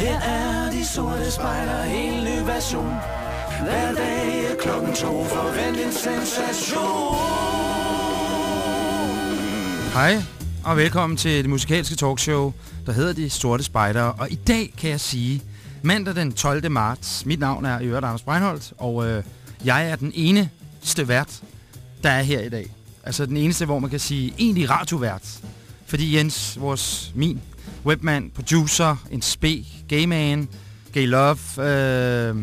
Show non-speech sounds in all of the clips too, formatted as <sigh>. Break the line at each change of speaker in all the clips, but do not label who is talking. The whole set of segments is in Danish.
Her er de sorte spejler, en ny version. Hver dag er klokken to, forvent en sensation.
Hej, og velkommen til det musikalske talkshow, der hedder De Sorte Spejdere. Og i dag kan jeg sige, mandag den 12. marts, mit navn er Øret Anders Breinholt, og øh, jeg er den eneste vært, der er her i dag. Altså den eneste, hvor man kan sige egentlig radiovært. Fordi Jens, vores, min webman, producer, en spe, gayman, gay love, øh,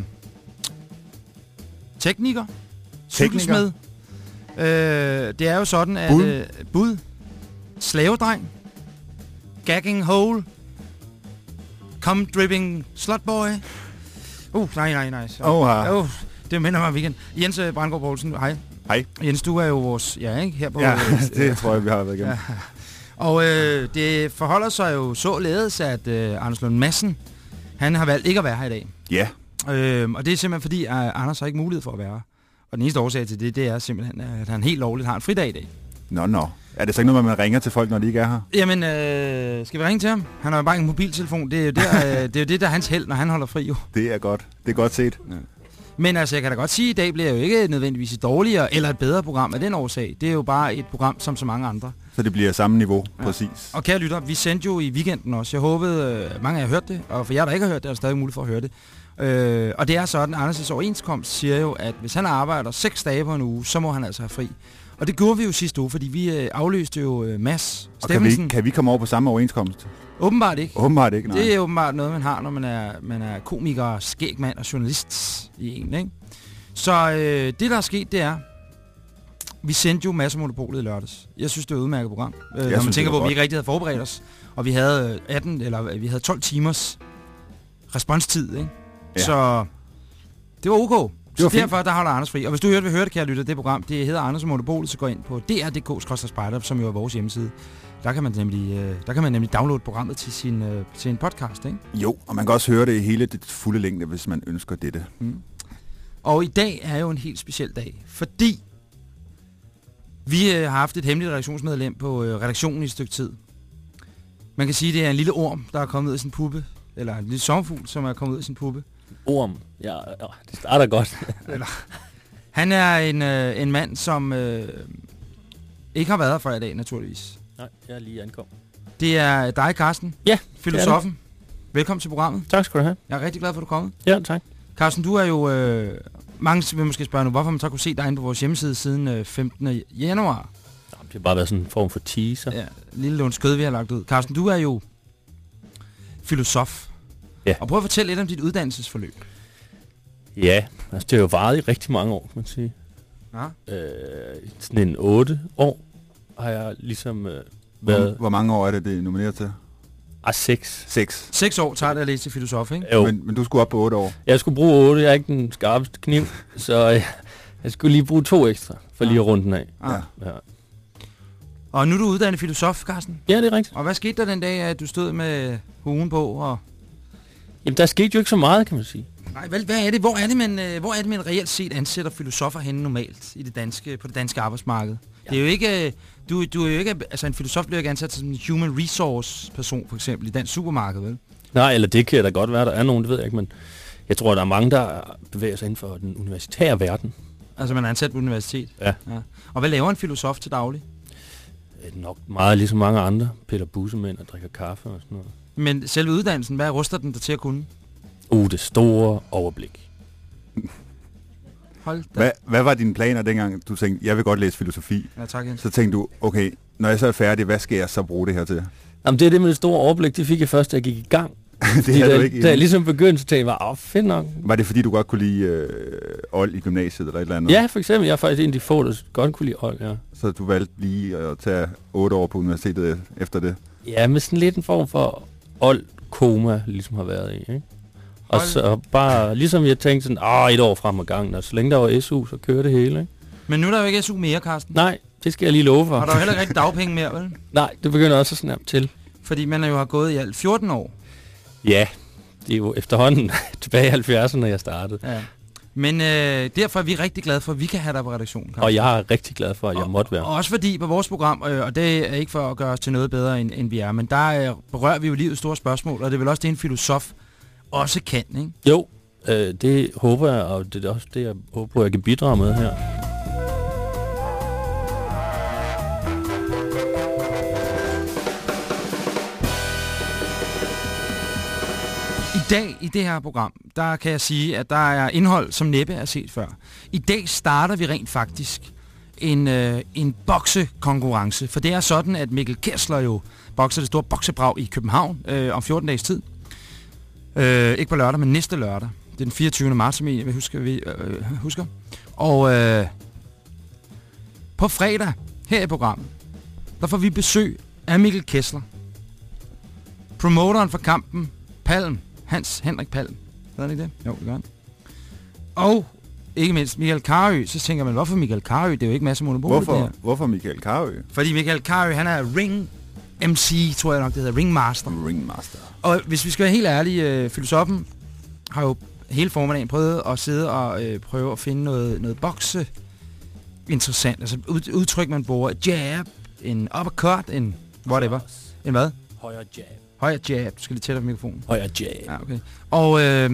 tekniker, cykelsmed. Øh, det er jo sådan, at...
Bud.
Øh, bud. Slavedreng. Gagging hole. Come dripping slutboy. Uh, nej, nej, nej. Så.
Oha.
Uh, det minder mig om weekend. Jens øh, Brandgaard Poulsen, hej.
Hej.
Jens, du er jo vores... Ja, ikke? Her på...
Ja,
øh, <laughs>
det tror jeg, vi har været igennem.
Ja. Og øh, det forholder sig jo således, at øh, Anders Lund Madsen, han har valgt ikke at være her i dag.
Ja,
Øh, og det er simpelthen fordi, at Anders har ikke mulighed for at være her. Og den eneste årsag til det, det er simpelthen, at han helt lovligt har en fridag i dag.
nå, nå. Er det så ikke noget, man ringer til folk, når de ikke er her?
Jamen, øh, skal vi ringe til ham? Han har jo bare en mobiltelefon. Det er jo, der, <laughs> øh, det, er jo det, der er hans held, når han holder fri jo.
Det er godt. Det er godt set.
Men altså, jeg kan da godt sige, at i dag bliver jo ikke nødvendigvis et dårligere eller et bedre program af den årsag. Det er jo bare et program som så mange andre.
Så det bliver samme niveau,
Ja.
præcis.
Og kære lytter, vi sendte jo i weekenden også. Jeg håbede, øh, mange af jer har hørt det, og for jer, der ikke har hørt det, er der stadig mulighed for at høre det. Øh, og det er sådan, at Anders' overenskomst siger jo, at hvis han arbejder 6 dage på en uge, så må han altså have fri. Og det gjorde vi jo sidste uge, fordi vi øh, afløste jo øh, Mads
Og kan vi, kan vi komme over på samme overenskomst?
Åbenbart ikke.
Åbenbart ikke, nej.
Det er åbenbart noget, man har, når man er, man er komiker, skægmand og journalist i en, ikke? Så øh, det, der er sket, det er, vi sendte jo masser af monopolet i lørdags. Jeg synes, det er et udmærket program. Øh, når man
synes,
tænker
var
på, at vi ikke rigtig havde forberedt os. Og vi havde øh, 18, eller øh, vi havde 12 timers responstid, ikke?
Ja.
Så det var ok. Så
fint.
derfor, der holder Anders fri. Og hvis du hørte, vil høre det, kære lytter, det program, det hedder Anders og Monopolet, så gå ind på dr.dk-spider, som jo er vores hjemmeside. Der kan man nemlig, øh, der kan man nemlig downloade programmet til sin, øh, til en podcast, ikke?
Jo, og man kan også høre det i hele det fulde længde, hvis man ønsker dette.
Mm. Og i dag er jo en helt speciel dag, fordi vi øh, har haft et hemmeligt redaktionsmedlem på øh, redaktionen i et stykke tid. Man kan sige, det er en lille orm, der er kommet ud af sin puppe. Eller en lille sommerfugl, som er kommet ud af sin puppe.
Orm. Ja, ja, det starter godt. <laughs>
Han er en, øh, en mand, som øh, ikke har været her før i dag, naturligvis.
Nej, jeg er lige ankommet.
Det er dig, Carsten.
Ja,
Filosofen. Velkommen til programmet.
Tak skal du have.
Jeg er rigtig glad for, at du er kommet.
Ja, tak.
Carsten, du er jo... Øh, mange vil måske spørge nu, hvorfor man så kunne se dig inde på vores hjemmeside siden øh, 15. januar.
Nå, Det har bare været sådan en form for teaser.
Ja, lille lån skød, vi har lagt ud. Carsten, du er jo filosof.
Ja.
Og prøv at fortælle lidt om dit uddannelsesforløb.
Ja, altså det har jo varet i rigtig mange år, kan man sige.
Ja.
Øh, sådan en otte år har jeg ligesom øh,
Hvor,
været...
hvor mange år er det, det er nomineret til?
Ah, seks.
Seks.
Seks år tager det at læse til filosof, ikke?
Jo,
Men, men du skulle op på otte år.
jeg skulle bruge otte. Jeg er ikke den skarpeste kniv, <laughs> så øh, jeg skulle lige bruge to ekstra, for lige at runde den af.
Ah.
Ja.
Og nu er du uddannet filosof, Carsten.
ja, det er rigtigt.
Og hvad skete der den dag, at du stod med huen på? Og...
Jamen, der skete jo ikke så meget, kan man sige.
Nej, hvad, hvad er det? Hvor er det, man, øh, hvor er det, man reelt set ansætter filosofer henne normalt i det danske, på det danske arbejdsmarked? Ja. Det er jo ikke... øh, Du, du er jo ikke... Altså, en filosof bliver jo ikke ansat som en human resource person, for eksempel, i dansk supermarked, vel?
Nej, eller det kan da godt være, der er nogen, det ved jeg ikke, men jeg tror, der er mange, der bevæger sig inden for den universitære verden.
Altså, man er ansat på universitet.
Ja.
ja. Og hvad laver en filosof til daglig?
Øh, Nok meget ligesom mange andre. Peter Bussemænd og drikker kaffe og sådan noget.
Men selve uddannelsen, hvad ruster den dig til at kunne?
Uh, det store overblik.
Hold da.
Hvad, hvad var dine planer dengang, du tænkte, jeg vil godt læse filosofi?
Ja, tak, Jens.
Så tænkte du, okay, når jeg så er færdig, hvad skal jeg så bruge det her til?
Jamen, det er det med det store overblik, det fik jeg først, da jeg gik i gang. <laughs>
det havde
da,
du ikke
da jeg ligesom begyndte, så tænkte jeg åh, fedt nok.
Var det fordi, du godt kunne lide øh, old i gymnasiet eller et eller andet?
Ja, for eksempel, jeg er faktisk en af de få, der godt kunne lide old, ja.
Så du valgte lige at tage otte år på universitetet efter det?
Ja, med sådan lidt en form for old koma, ligesom har været i, ikke? Og
Hold.
så bare, ligesom jeg tænkte sådan, åh, et år frem ad gangen, og så længe der var SU, så kører det hele, ikke?
Men nu er der jo ikke SU mere, Carsten.
Nej, det skal jeg lige love for.
Og der er jo heller ikke rigtig dagpenge mere, vel? <laughs>
Nej, det begynder også at snæppe til.
Fordi man jo har gået i alt 14 år.
Ja, det er jo efterhånden <laughs> tilbage i 70'erne, jeg startede.
Ja. Men øh, derfor er vi rigtig glade for, at vi kan have dig på redaktionen. Carsten.
Og jeg er rigtig glad for, at jeg
og,
måtte være.
Og også fordi på vores program, øh, og det er ikke for at gøre os til noget bedre, end, end vi er, men der øh, berører vi jo livets store spørgsmål, og det er vel også det, en filosof også kan, ikke?
Jo, øh, det håber jeg, og det er også det, jeg håber på, jeg kan bidrage med her.
Dag i det her program, der kan jeg sige, at der er indhold, som næppe er set før. I dag starter vi rent faktisk en, øh, en boksekonkurrence, for det er sådan, at Mikkel Kessler jo bokser det store boksebrag i København øh, om 14 dages tid. Øh, ikke på lørdag, men næste lørdag. Det er den 24. marts, som jeg husker. Vi, øh, husker. Og øh, på fredag, her i programmet, der får vi besøg af Mikkel Kessler. Promoteren for kampen, Palm, Hans Henrik Palm. Hedder han ikke det? Jo, det gør han. Og ikke mindst Michael Karø, så tænker man, hvorfor Michael Karø? Det er jo ikke masser af monopol, det
Hvorfor,
her.
hvorfor Michael Karø?
Fordi Michael Karø, han er ring MC, tror jeg nok det hedder, ringmaster.
Ringmaster.
Og hvis vi skal være helt ærlige, øh, filosofen har jo hele formiddagen prøvet at sidde og øh, prøve at finde noget, noget bokse interessant. Altså ud, udtryk, man bruger. Jab, en uppercut, en whatever. En hvad?
Højre jab.
Højre jab. Du skal lige tættere på mikrofonen.
Højre jab.
Ja, okay. Og øh,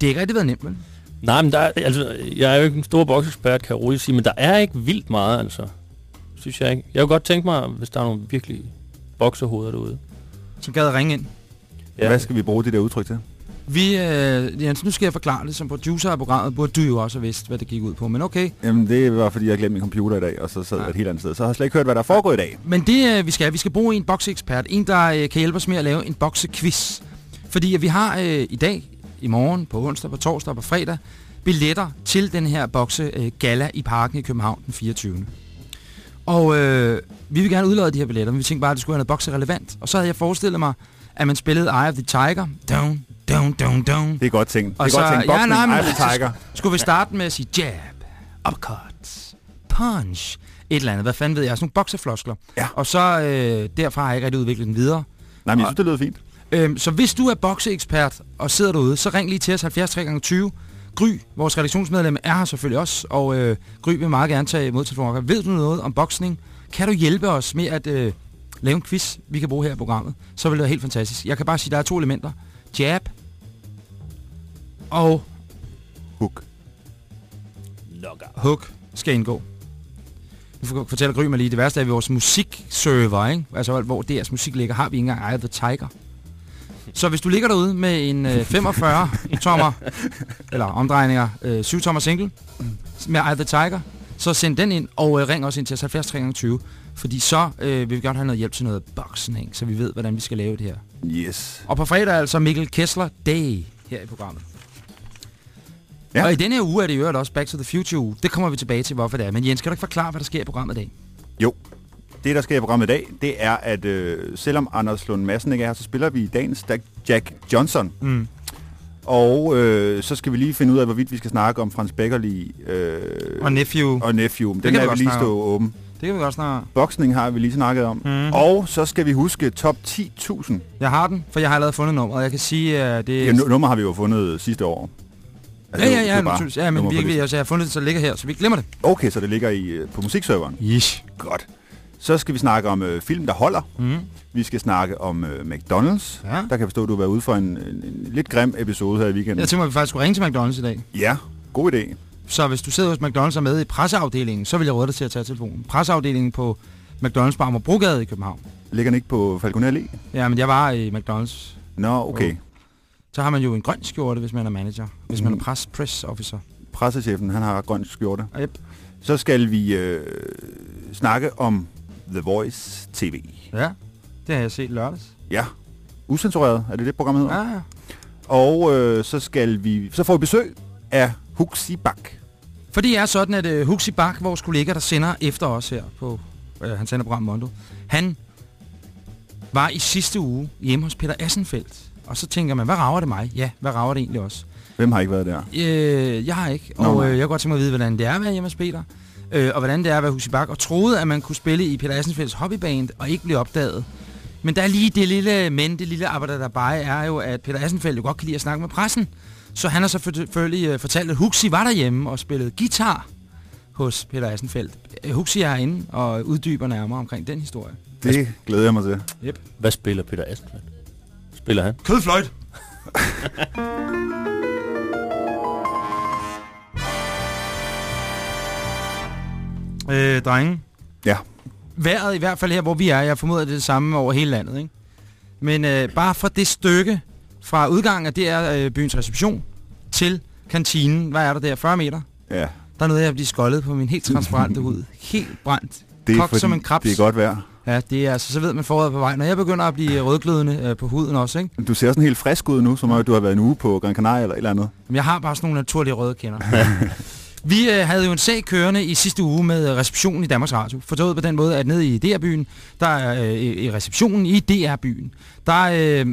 det er ikke rigtig været nemt, vel?
Nej, men der er, altså, jeg er jo ikke en stor boksekspert, kan jeg roligt sige, men der er ikke vildt meget, altså. Synes jeg ikke. Jeg kunne godt tænke mig, hvis der er nogle virkelig boksehoveder derude.
Som gad at ringe ind.
Ja. Hvad skal vi bruge det der udtryk til?
Vi, øh, Jens, nu skal jeg forklare det. Som producer af programmet burde du jo også have vidst, hvad det gik ud på. Men okay.
Jamen, det var fordi, jeg glemte min computer i dag, og så sad jeg et helt andet sted. Så jeg har slet ikke hørt, hvad der er foregået i dag.
Men det øh, vi skal, vi skal bruge en bokseekspert. En, der øh, kan hjælpe os med at lave en boksequiz. Fordi at vi har øh, i dag, i morgen, på onsdag, på torsdag og på fredag, billetter til den her bokse øh, gala i parken i København den 24. Og øh, vi vil gerne udlade de her billetter, men vi tænkte bare, at det skulle være noget bokse relevant. Og så havde jeg forestillet mig, at man spillede Eye of the Tiger. Down, down, down, down.
Det er godt tænkt.
Og
det er godt
så-
tænkt.
ja,
Boxing,
nej, men-
Tiger.
Skulle vi starte med at sige jab, uppercut, punch, et eller andet. Hvad fanden ved jeg? Sådan nogle boksefloskler.
Ja.
Og så øh, derfra har jeg ikke rigtig udviklet den videre.
Nej, men jeg synes, det lyder fint.
Øhm, så hvis du er bokseekspert og sidder derude, så ring lige til os 70 3 20 Gry, vores redaktionsmedlem, er her selvfølgelig også, og øh, Gry vil meget gerne tage imod telefonen. Ved du noget om boksning? Kan du hjælpe os med at øh, lave en quiz, vi kan bruge her i programmet? Så vil det være helt fantastisk. Jeg kan bare sige, at der er to elementer. Jab og
Hook.
Knockout.
hook skal indgå. Nu for- fortæller Gry mig lige, det værste er, at vores musikserver, ikke? altså hvor deres musik ligger, har vi ikke engang of the Tiger. Så hvis du ligger derude med en øh, 45 tommer, <laughs> eller omdrejninger, øh, 7 tommer single, med Eye the Tiger, så send den ind, og øh, ring også ind til os 70 320, fordi så øh, vil vi godt have noget hjælp til noget boksning, så vi ved, hvordan vi skal lave det her.
Yes.
Og på fredag er altså Mikkel Kessler Day her i programmet.
Ja.
Og i denne her uge er det jo også Back to the Future uge. Det kommer vi tilbage til, hvorfor det er. Men Jens, kan du ikke forklare, hvad der sker i programmet i dag?
Jo. Det, der sker i programmet i dag, det er, at øh, selvom Anders Lund Madsen ikke er her, så spiller vi dagens Jack- Jack Johnson.
Mm.
Og øh, så skal vi lige finde ud af, hvorvidt vi skal snakke om Frans Beckerli øh,
Og Nephew.
og Nephew. Den
kan vi
lige
snakke
stå åben.
Det kan vi godt snart.
Boksning har vi lige snakket om.
Mhm.
Og så skal vi huske top 10.000.
Jeg har den, for jeg har allerede fundet nummeret. Jeg kan sige, at det
Ja, nu- nummer har vi jo fundet sidste år.
Ja, ja,
er
ja,
jo bare
ja men virkelig,
listen.
altså, jeg har fundet det, så det ligger her, så vi glemmer det.
Okay, så det ligger i, øh, på musikserveren.
Yes.
Godt. Så skal vi snakke om øh, film, der holder.
Mm.
Vi skal snakke om øh, McDonald's.
Ja.
Der kan jeg forstå, at du har været ude for en, en, en lidt grim episode her i weekenden.
Jeg tænker, at vi faktisk skulle ringe til McDonald's i dag.
Ja, god idé.
Så hvis du sidder hos McDonald's og med i presseafdelingen, så vil jeg råde dig til at tage telefonen. Presseafdelingen på McDonald's på Amagerbrogade i København.
Ligger den ikke på Falconer Allé?
Ja, men jeg var i McDonald's.
Nå, okay.
Så har man jo en grøn skjorte, hvis man er manager. Hvis man
Mhm.
er press, press officer.
Pressechefen, han har grøn skjorte.
Yep.
Så skal vi øh, snakke om The Voice TV.
Ja, det har jeg set lørdags.
Ja, usensureret, er det det program hedder?
Ja, ja.
Og øh, så skal vi, så får vi besøg af Huxi Bak.
For det er sådan, at uh, Huxi Bak, vores kollega, der sender efter os her på, uh, han sender program Mondo, han var i sidste uge hjemme hos Peter Assenfeldt. Og så tænker man, hvad rager det mig? Ja, hvad rager det egentlig også?
Hvem har ikke været der?
Øh, jeg har ikke,
Nå,
og øh, jeg kunne godt tænke mig at vide, hvordan det er at være hjemme hos Peter. Øh, og hvordan det er at være Huxi Bak. Og troede, at man kunne spille i Peter Assenfeldts hobbyband og ikke blive opdaget. Men der er lige det lille men, det lille arbejde, der bare er jo, at Peter Assenfeldt jo godt kan lide at snakke med pressen. Så han har så selvfølgelig øh, fortalt, at Huxi var derhjemme og spillede guitar hos Peter Assenfeldt. Øh, Huxi er herinde og uddyber nærmere omkring den historie.
Det glæder jeg mig til.
Yep.
Hvad spiller Peter Astenfeldt? Spiller han?
Kødfløjt! <laughs> Øh, drenge.
Ja.
Vejret i hvert fald her, hvor vi er, jeg formoder det er det samme over hele landet, ikke? Men øh, bare fra det stykke, fra udgangen af det er øh, byens reception, til kantinen, hvad er der der, 40 meter?
Ja.
Der nåede jeg at blive skoldet på min helt transparente hud. Helt brændt.
Det er
Kogt
fordi,
som en krebs.
det er godt vejr.
Ja, det er altså, så ved man foråret på vej. Når jeg begynder at blive rødglødende øh, på huden også, ikke?
Du ser sådan helt frisk ud nu, som om du har været en uge på Gran Canaria eller et eller andet.
Men jeg har bare sådan nogle naturlige røde kender. <laughs> Vi øh, havde jo en sag kørende i sidste uge med øh, receptionen i Danmarks Radio. Forstået på den måde, at nede i DR-byen, der er øh, i receptionen i DR-byen, der øh,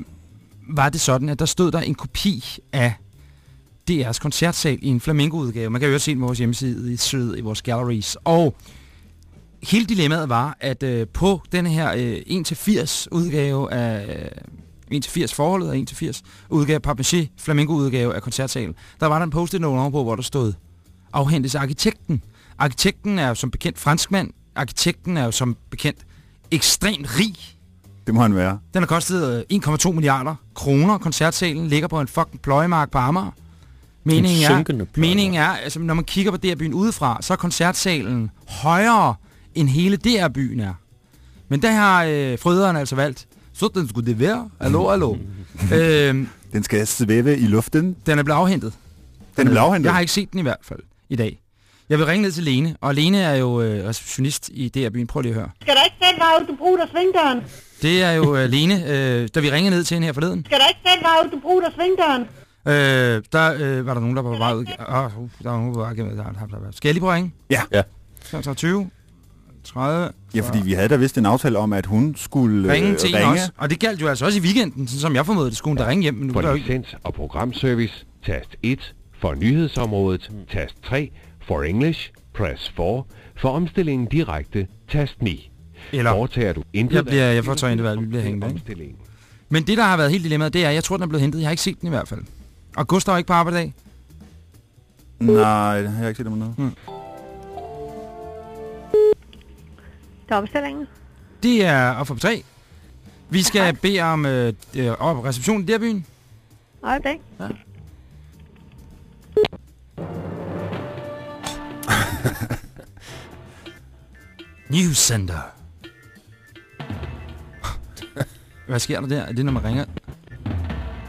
var det sådan, at der stod der en kopi af DR's koncertsal i en flamingo-udgave. Man kan jo også se den på vores hjemmeside i sød i vores galleries. Og hele dilemmaet var, at øh, på denne her øh, 1-80 udgave af... Øh, 1-80 forholdet og 1-80 udgave, Papier Flamingo udgave af koncertsalen, der var der en post-it note ovenpå, hvor der stod, afhentes arkitekten. Arkitekten er jo som bekendt franskmand. Arkitekten er jo som bekendt ekstremt rig.
Det må han være.
Den har kostet øh, 1,2 milliarder kroner. Koncertsalen ligger på en fucking pløjemark på Amager. Meningen er, meningen er, altså når man kigger på DR-byen udefra, så er koncertsalen højere end hele DR-byen er. Men der har øh, frøderen altså valgt, sådan skulle det være. Hallo, hallo. <laughs> øhm,
Den skal svæve i luften.
den er blevet afhentet.
Den er blevet afhentet.
Jeg har ikke set den i hvert fald i dag. Jeg vil ringe ned til Lene, og Lene er jo øh, receptionist i DR-byen. Prøv lige at høre.
Skal der ikke selv være, du bruger svingdøren?
Det er jo øh, Lene, øh, da vi ringede ned til hende her forleden.
Skal der ikke selv være, du bruger svingdøren?
Øh, der øh, var der nogen, der var på vej ud. Åh, uh, der var nogen, der var på vej ud. Skal jeg lige prøve at ringe?
Ja.
Ja.
20, 30.
Ja, fordi vi havde da vist en aftale om, at hun skulle
Ringe
øh,
til
ringe.
også. Og det galt jo altså også i weekenden, sådan som jeg formodede, det skulle hun da ringe hjem. Men nu
For
er der
licens og programservice, tast 1. For nyhedsområdet, tast 3. For English, press 4. For omstillingen direkte, tast 9.
Eller,
Foretager du intet
Jeg bliver- jeg foretager intet valg, vi bliver ikke?
omstillingen.
men det, der har været helt dilemmaet, det er, jeg tror, den er blevet hentet. Jeg har ikke set den i hvert fald. Og Gustav er ikke på arbejde i dag.
Nej, det har jeg ikke set om noget.
Der er bestillingen.
Det er op for 3. Vi skal bede om øh, øh, op receptionen i DR-byen.
Øjeblik. <laughs>
News Center. Hvad sker der der? Er det, når man ringer?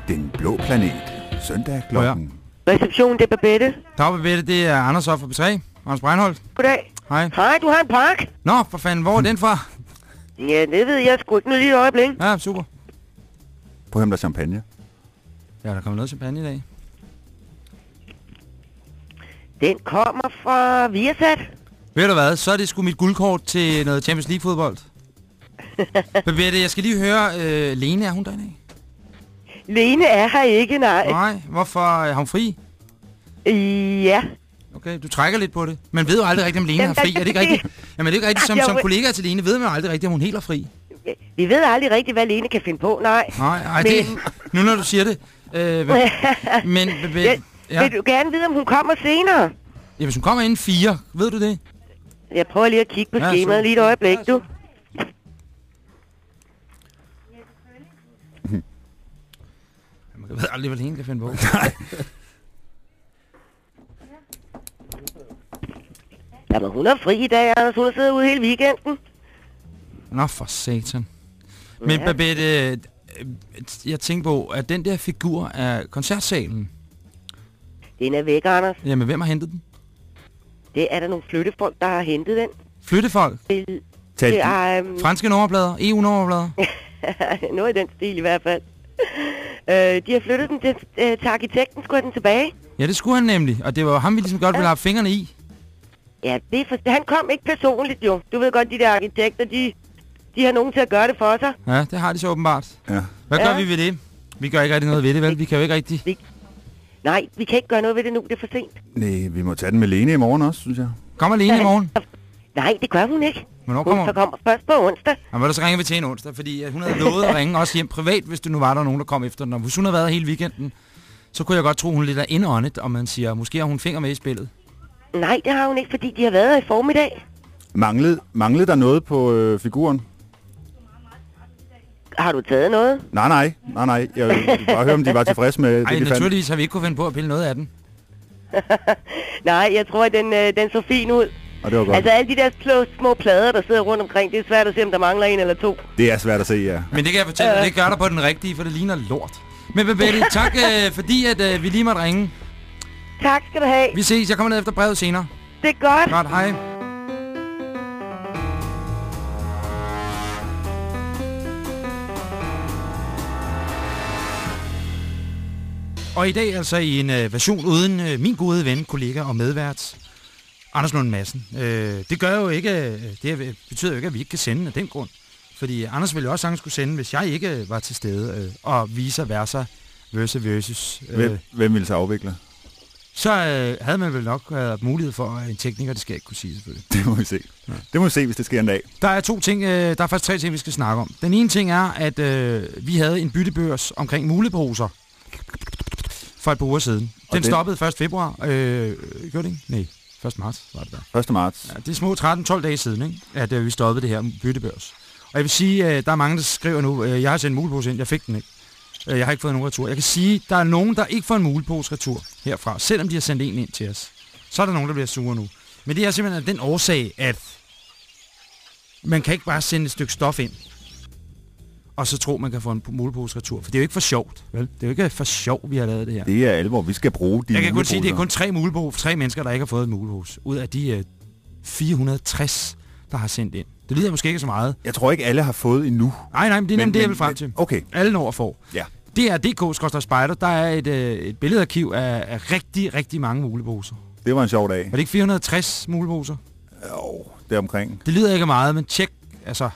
Den blå planet. Søndag klokken.
Reception, det er Babette.
Dag, Babette, det er Anders op for P3. Anders Breinholt.
Goddag.
Hej.
Hej, du har en park?
Nå, for fanden, hvor er den fra?
Ja, det ved jeg sgu ikke nu lige et øjeblik.
Ja, super.
På ham der champagne.
Ja, der kommer noget champagne i dag.
Den kommer fra Viasat.
Ved du hvad, så er det sgu mit guldkort til noget Champions League fodbold. <laughs> Babette, jeg skal lige høre, øh, Lene, er hun derinde?
Lene er her ikke, nej.
Nej, hvorfor er hun fri?
Ja.
Okay, du trækker lidt på det. Man ved jo aldrig rigtigt, om Lene er fri. Er det ikke <laughs> rigtigt? Jamen, det er ikke rigtigt. Som, som kollega til Lene ved man jo aldrig rigtigt, om hun helt er fri.
Vi ved aldrig rigtigt, hvad Lene kan finde på, nej.
Nej, nej, det, <laughs> nu når du siger det. Øh, <laughs> men,
Ja,
ja,
Vil du gerne vide, om hun kommer senere?
ja, hvis hun kommer inden fire, ved du det?
Jeg prøver lige at kigge på
Ja,
skemaet
super.
lige et øjeblik,
Ja,
du.
Man ved aldrig, hvad Lene kan finde på.
Jamen, hun er fri i dag, Anders. Hun har siddet ude hele weekenden.
Nå, for satan. Men
Ja.
Babette, øh, jeg tænker på, at den der figur af koncertsalen,
Den er væk, Anders.
jamen hvem har hentet den?
Det er der nogle flyttefolk, der har hentet den.
Flyttefolk?
Det er um,
Franske nummerplader? EU-nummerplader? <laughs>
noget i den stil i hvert fald. Øh, de har flyttet den til, øh, til arkitekten, skulle have den tilbage.
Ja, det skulle han nemlig, og det var ham, vi ligesom godt ville have fingrene i.
Ja, det er for, han kom ikke personligt jo. Du ved godt, de der arkitekter, de, de har nogen til at gøre det for sig.
Ja, det har de så åbenbart.
Ja.
Hvad gør
Ja.
vi ved det? Vi gør ikke rigtig noget ved det, vel? Vi kan jo ikke rigtig...
Nej, vi kan ikke gøre noget ved det nu, det er for sent.
Nej, vi må tage den med Lene i morgen også, synes jeg.
Kommer Lene i morgen?
Nej, det gør hun ikke.
Hvornår
Hun
kommer
så
hun?
kommer først på onsdag.
Jamen, så ringer vi til en onsdag, fordi hun havde lovet at ringe også hjem privat, hvis det nu var der nogen, der kom efter den. Og hvis hun havde været hele weekenden, så kunne jeg godt tro, hun lidt er indåndet, og man siger, måske har hun finger med i spillet.
Nej, det har hun ikke, fordi de har været her i formiddag.
Manglede, manglede der noget på øh, figuren?
har du taget noget?
Nej, nej, nej, nej. Jeg vil bare høre, om de var tilfredse med det,
Ej,
de fandt.
naturligvis har vi ikke kunne finde på at pille noget af den. <laughs>
Nej, jeg tror, at den, øh, den så fin ud.
Og det var godt.
Altså alle de der små, små plader, der sidder rundt omkring, det er svært at se, om der mangler en eller to.
Det er svært at se, ja.
Men det kan jeg fortælle dig, det gør der på den rigtige, for det ligner lort. Men Babette, tak øh, fordi, at øh, vi lige måtte ringe.
Tak skal du have.
Vi ses, jeg kommer ned efter brevet senere.
Det er godt.
Godt, hej. Og i dag altså i en øh, version uden øh, min gode ven, kollega og medvært, Anders Lund Madsen. Øh, det gør jo ikke, øh, det betyder jo ikke, at vi ikke kan sende af den grund. Fordi Anders ville jo også sagtens skulle sende, hvis jeg ikke var til stede, øh, og vice versa, versus versus. Øh,
Hvem, hvem ville så afvikle?
Så øh, havde man vel nok øh, mulighed for øh, en tekniker, det skal jeg ikke kunne sige selvfølgelig.
Det må vi se. Det må vi se, hvis det sker en dag.
Der er to ting, øh, der er faktisk tre ting, vi skal snakke om. Den ene ting er, at øh, vi havde en byttebørs omkring muleposer for et par uger siden. Den,
den-
den stoppede 1. februar. Øh, gjorde det ikke? Nej, 1. marts var det der.
1. marts.
Ja, det er små 13-12 dage siden, ikke? at øh, vi stoppede det her byttebørs. Og jeg vil sige, øh, der er mange, der skriver nu, øh, jeg har sendt en ind, jeg fik den ikke. Øh, jeg har ikke fået nogen retur. Jeg kan sige, der er nogen, der ikke får en mulepose retur herfra, selvom de har sendt en ind til os. Så er der nogen, der bliver sure nu. Men det er simpelthen den årsag, at man kan ikke bare sende et stykke stof ind, og så tro, man kan få en mulepose retur. For det er jo ikke for sjovt, vel? Det er jo ikke for sjov, vi har lavet det her.
Det er alvor. Vi skal bruge de
Jeg kan kun sige, at det er kun tre muleposer, tre mennesker, der ikke har fået en mulepose, ud af de øh, 460, der har sendt ind. Det lyder måske ikke så meget.
Jeg tror ikke, alle har fået endnu.
Nej, nej, men det er nemlig det, jeg vil frem til.
Okay,
Alle når får.
ja.
Det er DK Spider. Der er et, øh, et billedarkiv af, af rigtig, rigtig mange muleposer.
Det var en sjov dag.
Var det ikke 460 muleposer?
Jo, det er omkring.
Det lyder ikke meget, men tjek. Altså,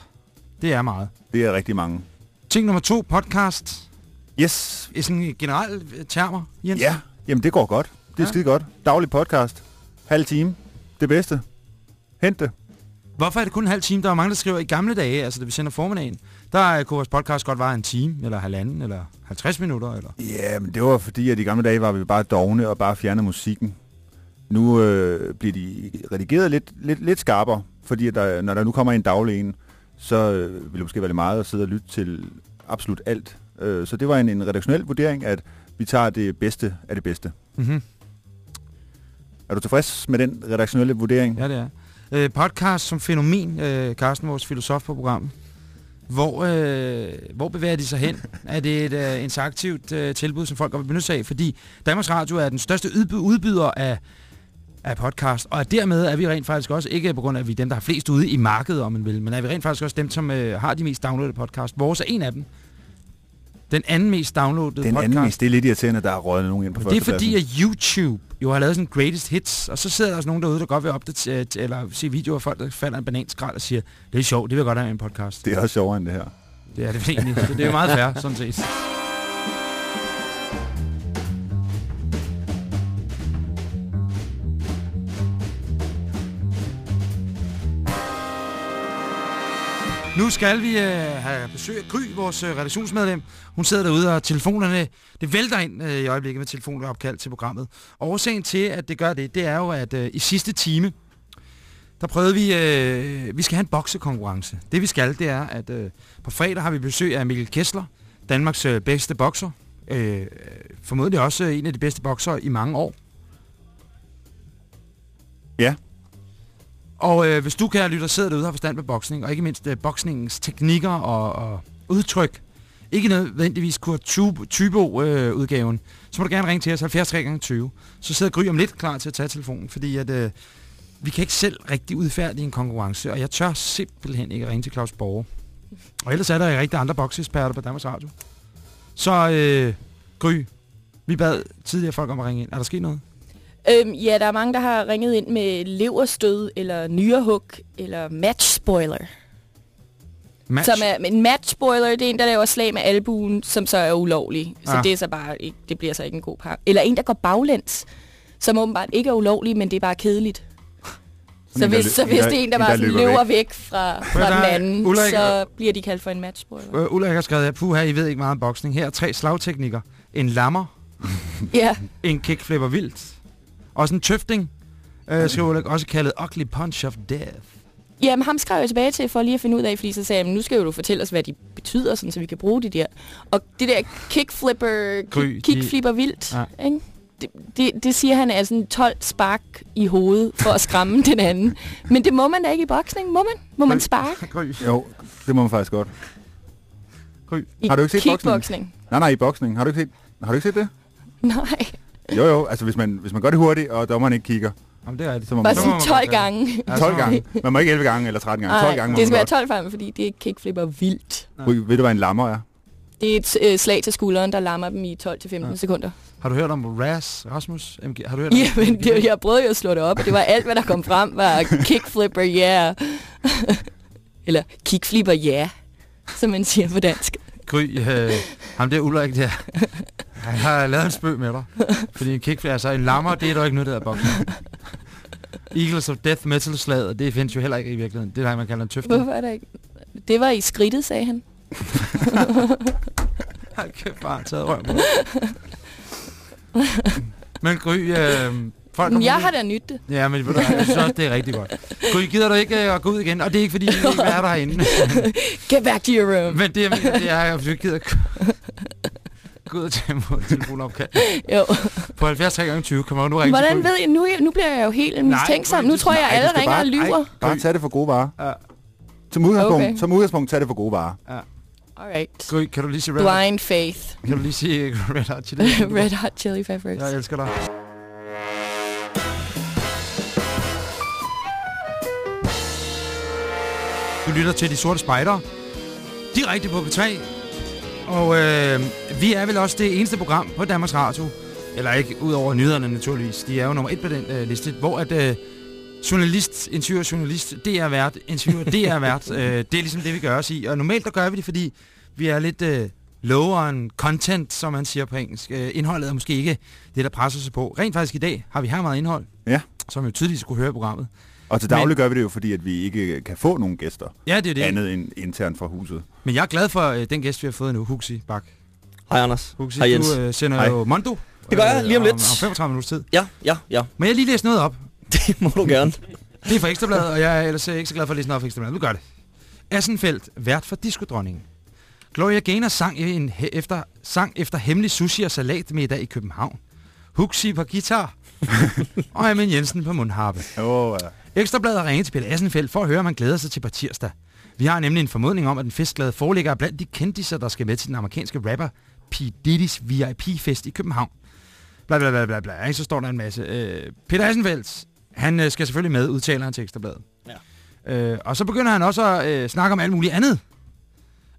det er meget.
Det er rigtig mange.
Ting nummer to, podcast.
Yes.
I sådan generelt øh, termer, Jens.
Ja, jamen det går godt. Det er
Ja.
skide godt. Daglig podcast. Halv time. Det bedste. Hent det.
Hvorfor er det kun en halv time? Der er mange, der skriver i gamle dage, altså da vi sender formiddagen, der kunne vores podcast godt være en time, eller halvanden, eller 50 minutter, eller...
Ja, men det var fordi, at i gamle dage var vi bare dogne og bare fjernede musikken. Nu øh, bliver de redigeret lidt, lidt, lidt skarpere, fordi at der, når der nu kommer en daglig en, så øh, vil det måske være lidt meget at sidde og lytte til absolut alt. Øh, så det var en, en redaktionel vurdering, at vi tager det bedste af det bedste.
Mm-hmm.
Er du tilfreds med den redaktionelle vurdering?
Ja, det er. Øh, podcast som fænomen, øh, Carsten, vores filosof på programmet. Hvor, øh, hvor bevæger de sig hen? <laughs> er det et øh, interaktivt øh, tilbud, som folk vil benytte sig af? Fordi Danmarks Radio er den største udby- udbyder af, af podcast, og dermed er vi rent faktisk også, ikke på grund af, at vi er dem, der har flest ude i markedet, om man vil, men er vi rent faktisk også dem, som øh, har de mest downloadede podcast. Vores er en af dem. Den anden mest downloadede
Den
podcast.
anden mest, det er lidt irriterende, at der er røget nogen ind på
det er fordi, at YouTube jo har lavet sådan greatest hits, og så sidder der også nogen derude, der godt vil opdatere, eller se videoer af folk, der falder en bananskrald og siger, det er sjovt, det vil jeg godt have i en podcast.
Det er også sjovere end det her.
Det er det egentlig, så det er jo meget fair, sådan set. Nu skal vi øh, have besøg af Gry, vores øh, redaktionsmedlem. Hun sidder derude, og telefonerne, det vælter ind øh, i øjeblikket med telefonopkald til programmet. Årsagen til, at det gør det, det er jo, at øh, i sidste time, der prøvede vi, øh, vi skal have en boksekonkurrence. Det vi skal, det er, at øh, på fredag har vi besøg af Mikkel Kessler, Danmarks øh, bedste bokser. Øh, formodentlig også øh, en af de bedste bokser i mange år.
Ja.
Og øh, hvis du, kære lytter, sidder derude og har forstand på boksning, og ikke mindst øh, boksningens teknikker og, og udtryk, ikke nødvendigvis Kurt Tybo-udgaven, øh, så må du gerne ringe til os 70 20 Så sidder Gry om lidt klar til at tage telefonen, fordi at, øh, vi kan ikke selv rigtig udfærdige en konkurrence, og jeg tør simpelthen ikke ringe til Claus Borge. Og ellers er der rigtig andre bokseksperter på Danmarks Radio. Så øh, Gry, vi bad tidligere folk om at ringe ind. Er der sket noget?
Øhm, ja, der er mange, der har ringet ind med leverstød, eller nyrehug, eller match spoiler.
Match?
Som er, en match spoiler, det er en, der laver slag med albuen, som så er ulovlig. Så
Ah.
det, er så bare ikke, det bliver så ikke en god par. Eller en, der går baglæns, som åbenbart ikke er ulovlig, men det er bare kedeligt. Så hvis, så hvis det er en, der bare
løber
løber
væk.
væk, fra, fra
der
den anden,
Ulrik-
så bliver de kaldt for en match spoiler.
Øh, Ulrik har skrevet her, puha, I ved ikke meget om boksning. Her er tre slagteknikker. En lammer,
Ja,
en kickflipper vildt, også en tøfting, øh, skriver Ulrik, også kaldet Ugly Punch of Death.
Jamen, ham skrev jeg tilbage til for lige at finde ud af, fordi så sagde jeg, "Men nu skal jo du fortælle os, hvad de betyder. sådan, så vi kan bruge de der. Og det der kickflipper, kick, kickflipper vildt,
Ja.
ikke? Det, det, det siger han er sådan 12 spark i hovedet for at skræmme <laughs> den anden. Men det må man da ikke i boksning, må man? Må man sparke <laughs>
Gry.
Jo, det må man faktisk godt.
Gry.
i
Har du ikke set boksning?
kickboxing?
Nej, nej, i boksning. Har du ikke set, har du ikke set det?
Nej,
Jo, jo, altså hvis man, hvis man gør det hurtigt, og dommeren ikke kigger,
Jamen, det er rigtigt.
så må
bare
man
12
godt, ja.
gange.
Ja,
12
så-
gange. Man må ikke 11 gange eller 13 gange. 12 gange
Nej,
må
det
man
skal være
godt.
12 gange, fordi det er kickflipper vildt.
Ry, ved du, hvad en lammer er?
Det er et øh, slag til skulderen, der lammer dem i 12-15
Ja.
sekunder.
Har du hørt om Ras Rasmus? MG? Har du hørt om
Jamen, det, jeg prøvede jo at slå det op, og det var alt, hvad der kom frem, var kickflipper, yeah. <laughs> Eller kickflipper, yeah, som man siger på dansk.
Gry, øh, ham der Ulrik der, han har lavet en spøg med dig. Fordi en kickflip, altså en lammer, det er der ikke noget, der er boksen. Eagles of Death Metal slaget, det findes jo heller ikke i virkeligheden. Det er det, man kalder en tøfte.
Hvorfor er det ikke? Det var i skridtet, sagde han. <laughs>
Hold kæft, bare taget røv på. Men Gry, øh, folk
jeg har da nyt det.
Ja, men jeg synes også, det er rigtig godt. Gry, gider du ikke øh, at gå ud igen? Og det er ikke, fordi vi ikke dig herinde.
Get back to your room.
Men det, jeg mener, det er, at du gider gå ud og tage imod telefonopkald. <laughs>
Jo.
På 70 3 gange 20 kommer du nu ringe
Hvordan ved jeg? Nu, nu bliver jeg jo helt mistænksom. Nu tror jeg, at alle ringer
bare-
og lyver.
Ej, bare tag det for gode varer.
Ja.
Som udgangspunkt,
Okay.
som udgangspunkt tag det for gode varer.
Alright.
Gry, kan du lige sige Red Hot?
Blind faith.
Kan du lige sige Red Hot Chili? <laughs>
Red Hot Chili Peppers.
Jeg elsker dig. Du lytter til De Sorte Spejdere. Direkte på P3. Og øh, vi er vel også det eneste program på Danmarks Radio. Eller ikke, ud over nyhederne naturligvis. De er jo nummer et på den øh, liste. Hvor at øh, journalist, interviewer journalist, det er vært, interviewer, det er vært. <laughs> øh, det er ligesom det, vi gør os i. Og normalt der gør vi det, fordi vi er lidt øh, lower end content, som man siger på engelsk. Øh, indholdet er måske ikke det, der presser sig på. Rent faktisk i dag har vi her meget indhold,
Ja.
Som jo tydeligvis kunne høre i programmet.
Og til daglig gør vi det jo, fordi at vi ikke kan få nogen gæster.
Ja, det er det.
Andet end internt fra huset.
Men jeg er glad for øh, den gæst, vi har fået nu, Huxi Bak.
Hej Anders.
Huxi,
Hej Jens.
du øh, sender
Hej.
jo Mondo.
Det gør jeg, lige om lidt.
Om, om 35 minutters tid.
Ja, ja, ja.
Må jeg lige læse noget op? <laughs>
Det må du gerne.
Det er fra Ekstrabladet, og jeg er ellers ikke så glad for at læse noget op fra Ekstrabladet. Nu gør det. Assenfeldt, vært for diskodronningen. Gloria Gaynor sang, i en he- efter, sang efter hemmelig sushi og salatmiddag i København. Huxi på guitar. <laughs> og Amin Jensen på mundharpe.
Oh,
Ekstrabladet har ringet til Peter Assenfeldt for at høre, om han glæder sig til på tirsdag. Vi har nemlig en formodning om, at den festglade foreligger er blandt de kendiser, der skal med til den amerikanske rapper P. Diddy's VIP-fest i København. Bla bla bla bla bla. Så står der en masse. Øh, Peter Assenfeldt, han øh, skal selvfølgelig med, udtaler han til Ekstrabladet. Ja. Øh, og så begynder han også at øh, snakke om alt muligt andet.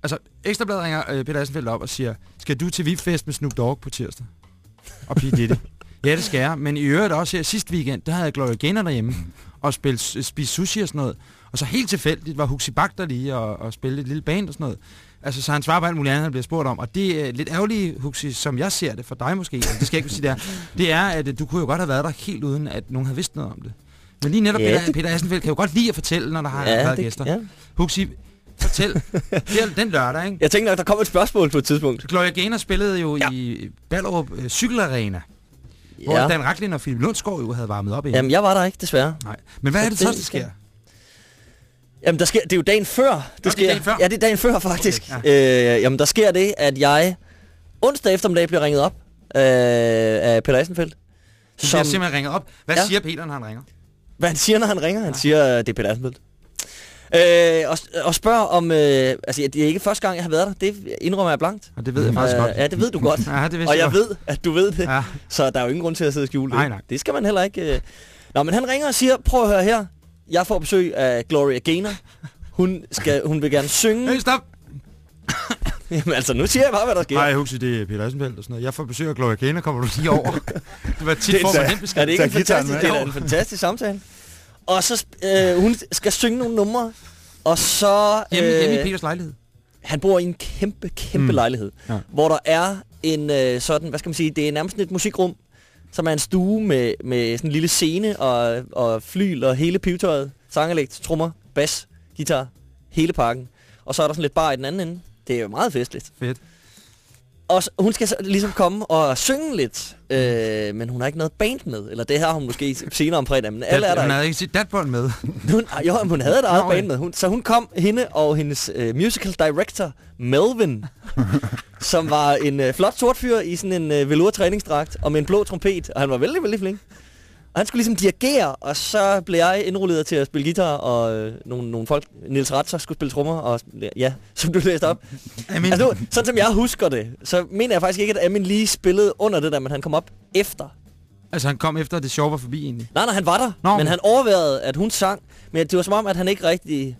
Altså, Ekstrabladet ringer øh, Peter Assenfeldt op og siger, skal du til VIP-fest med Snoop Dogg på tirsdag? Og P. Diddy. Ja, det skal jeg. Men i øvrigt også her sidste weekend, der havde jeg Gloria Gaynor derhjemme og spille, spise sushi og sådan noget. Og så helt tilfældigt var Huxi Bak der lige og, og spille et lille band og sådan noget. Altså, så han svarer på alt muligt andet, han bliver spurgt om. Og det er lidt ærgerligt, Huxi, som jeg ser det for dig måske, det skal jeg ikke sige der, det er, at øh, du kunne jo godt have været der helt uden, at nogen havde vidst noget om det. Men lige netop
Ja,
Peter,
det-
Peter Assenfeldt kan jo godt lide at fortælle, når der har
Ja,
været
det,
gæster.
ja.
Huxi, fortæl. det den lørdag, ikke?
Jeg tænkte nok, der kom et spørgsmål på et tidspunkt.
Gloria Gaynor spillede jo
Ja.
i Ballerup øh, Cykelarena. Hvor
Ja.
Dan Racklin og Philip Lundsgaard jo havde varmet op i.
Jamen, jeg var der ikke, desværre.
Nej. Men hvad
Så
er det så, der sker?
Jamen, der sker, det er jo dagen før. Det
det er
sker.
dagen før?
Ja, det er dagen før, faktisk.
Okay,
Okay, øh, jamen, der sker det, at jeg onsdag eftermiddag bliver ringet op øh, af Peter Eisenfeldt.
Du bliver simpelthen ringet op. Hvad
Ja.
ja. siger Peter, når han ringer?
Hvad han siger, når han ringer? Han siger, øh, det er Peter Eisenfeldt. Øh, og, og spørger om... Øh, altså, det er ikke første gang, jeg har været der. Det indrømmer jeg blankt.
Og det ved jeg faktisk
Øh,
godt.
Ja, det ved du godt. <laughs>
Ja, det vidste
og jeg
godt.
ved, at du ved det.
Ja.
Så der er jo ingen grund til at sidde og skjule det.
Nej, nej.
Det skal man heller ikke... Øh. Nå, men han ringer og siger, prøv at høre her. Jeg får besøg af Gloria Gaynor. Hun, skal, hun vil gerne synge.
Hey, stop! <laughs>
Jamen altså, nu siger jeg bare, hvad der sker.
Hej, Huxi, det er Peter Eisenfeldt og sådan noget. Jeg får besøg af Gloria Gaynor, kommer du lige over? <laughs> det var tit
Det er
for
en-
mig den
Er
besked.
det ikke en fantastisk, det er en fantastisk samtale? Og så, øh, hun skal synge nogle numre, og så...
Hjemme, hjemme i
øh,
Peters lejlighed.
han bor i en kæmpe, kæmpe mm. Lejlighed,
Ja.
hvor der er en øh, sådan, hvad skal man sige, det er nærmest et musikrum, som er en stue med, med sådan en lille scene og, og flyl og hele pivetøjet, sangelæg, trommer, bas, guitar, hele pakken. Og så er der sådan lidt bar i den anden ende. Det er jo meget festligt.
Fedt.
Og hun skal så ligesom komme og synge lidt, øh, men hun har ikke noget band med. Eller det har hun måske senere om fredagen, men alle er der
Hun havde ikke sit datbånd med. <laughs>
Hun, jo, hun havde et eget band med. Hun, så hun kom, hende og hendes øh, musical director, Melvin, <laughs> som var en øh, flot sort fyr i sådan en øh, velour træningsdragt og med en blå trompet, og han var vældig, vældig flink. Og han skulle ligesom dirigere, og så blev jeg indrulleret til at spille guitar, og øh, nogle, nogle folk, Nils Ratzer skulle spille trommer, og ja, <laughs> som du læste op.
Amin,
Altså, nu, sådan som jeg husker det, så mener jeg faktisk ikke, at Amin lige spillede under det der, men han kom op efter.
altså, han kom efter, at det sjove var forbi egentlig.
Nej, nej, han var der,
Nå.
men han overværede, at hun sang. Men det var som om, at han ikke rigtig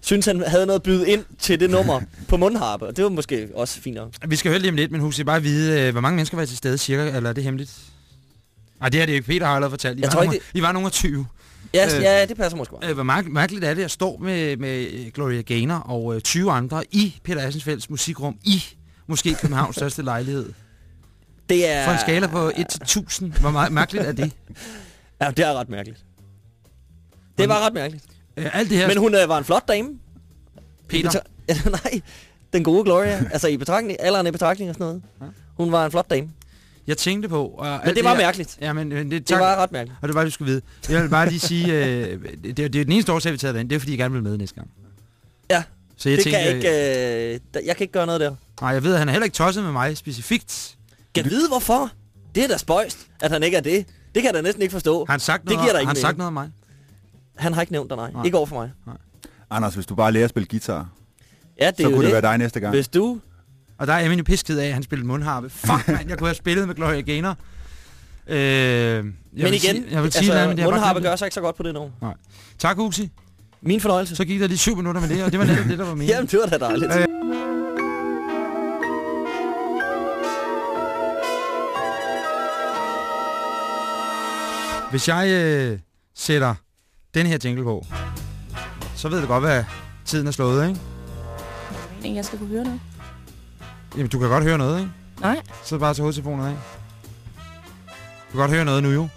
synes han havde noget at byde ind til det nummer <laughs> på mundharpe. Og det var måske også fint nok.
Vi skal høre lige om lidt, men husk bare at vide, øh, hvor mange mennesker var til stede cirka, eller er det hemmeligt? Nej, det er det ikke. Peter har allerede fortalt. I,
Jeg
var,
tror ikke,
nogle, I var nogle af 20.
Ja,
Øh,
ja det passer måske.
Øh, hvor mærk- mærkeligt er det at stå med, med øh, Gloria Gaynor og øh, 20 andre i Peter Assensfelds musikrum i måske Københavns største <laughs> lejlighed.
Det er...
For en skala på 1 til 1000. Hvor meget mærkeligt er det? <laughs>
Ja, det er ret mærkeligt. Det var ret mærkeligt.
Øh, alt det her...
Men hun øh, var en flot dame.
Peter, <laughs>
Nej, den gode Gloria. altså i betragtning, alderen i betragtning og sådan noget. Hun var en flot dame.
Jeg tænkte på... Og
Men det var
her-
mærkeligt.
Ja, men, men det,
Det
tak,
var ret mærkeligt.
Og det var bare, du skulle vide. Jeg vil bare lige sige, øh, <laughs> det, det er den eneste årsag, vi tager ind. Det er, fordi jeg gerne vil med næste gang.
Ja,
Så jeg
det
tænker,
kan jeg ikke... Øh, jeg kan ikke gøre noget der.
Nej, jeg ved, at han er heller ikke tosset med mig specifikt.
Kan vide hvorfor? Det er da spøjst, at han ikke er det. Det kan jeg da næsten ikke forstå.
Har han sagt
Det
noget,
giver da
har
ikke
han sagt noget om mig?
Han har ikke nævnt dig, nej.
Nej.
Ikke over for mig.
Anders, hvis du bare lærer at spille guitar,
Ja, det
så kunne det
det.
være dig næste gang.
Hvis du...
Og der er Emil pisked af, at han spillede mundharpe. Fuck, mand, jeg kunne have spillet med Gloria Gaynor. Øh, jeg
Men igen,
sige, jeg vil sige,
altså,
men har bare
mundharpe gør sig ikke så godt på det nu.
det. Tak, Huxi.
Min fornøjelse.
Så gik der lige syv minutter med det, og det var netop det, der var meningen. <laughs>
Jamen, det var da dejligt.
Øh. Hvis jeg øh, sætter den her jingle på, så ved du godt, hvad tiden er slået, ikke?
meningen, jeg skal kunne høre noget.
Jamen, du kan godt høre noget, ikke?
Nej.
Så bare tage hovedtelefonerne af. Du kan godt høre noget nu, jo.